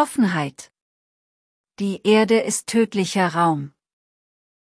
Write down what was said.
Offenheit. Die Erde ist tödlicher Raum.